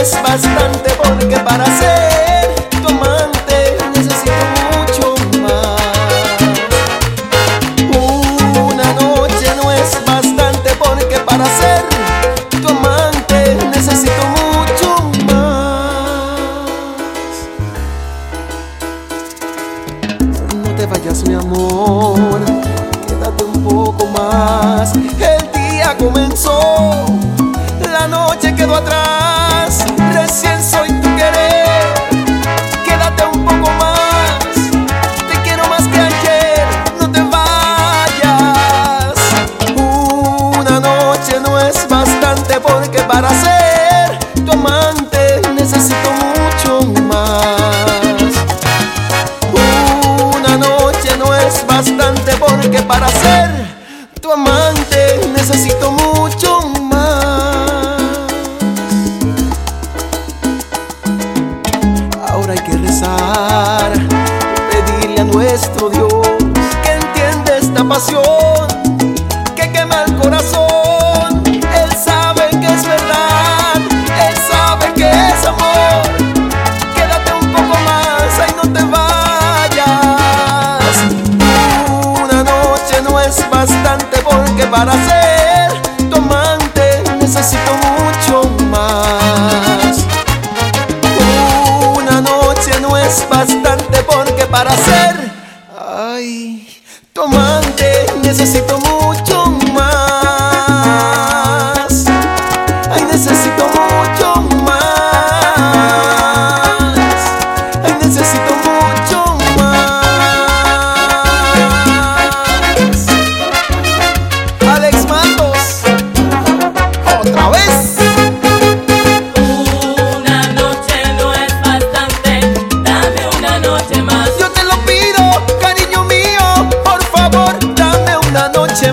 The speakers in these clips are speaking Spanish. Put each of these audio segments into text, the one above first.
es bastante porque para ser tu amante necesito mucho más. Una noche no es bastante porque para ser tu amante necesito mucho más. No te vayas mi amor, quédate un poco más. El día comenzó, para ser tu amante necesito mucho más. Una noche no es bastante porque para ser tu amante necesito mucho más. Ahora hay que rezar, pedirle a nuestro Dios que entienda esta pasión no es bastante porque para ser tu necesito mucho más. Una noche no es bastante porque para ser, ay, tu necesito mucho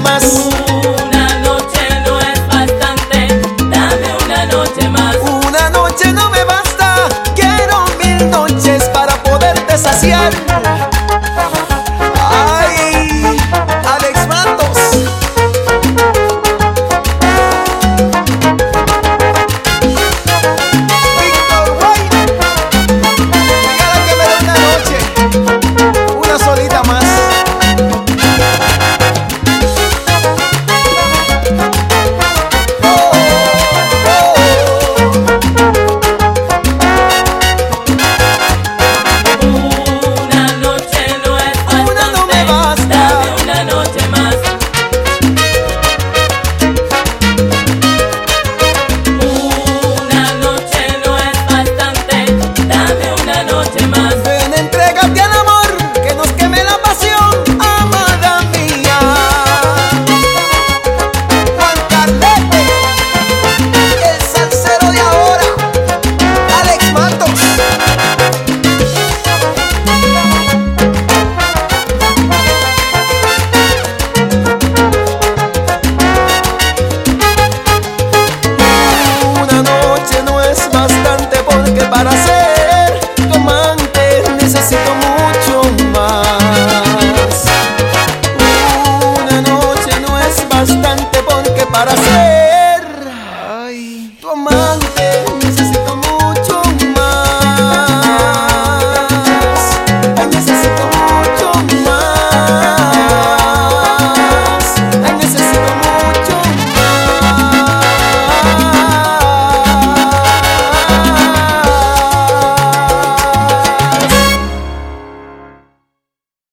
mas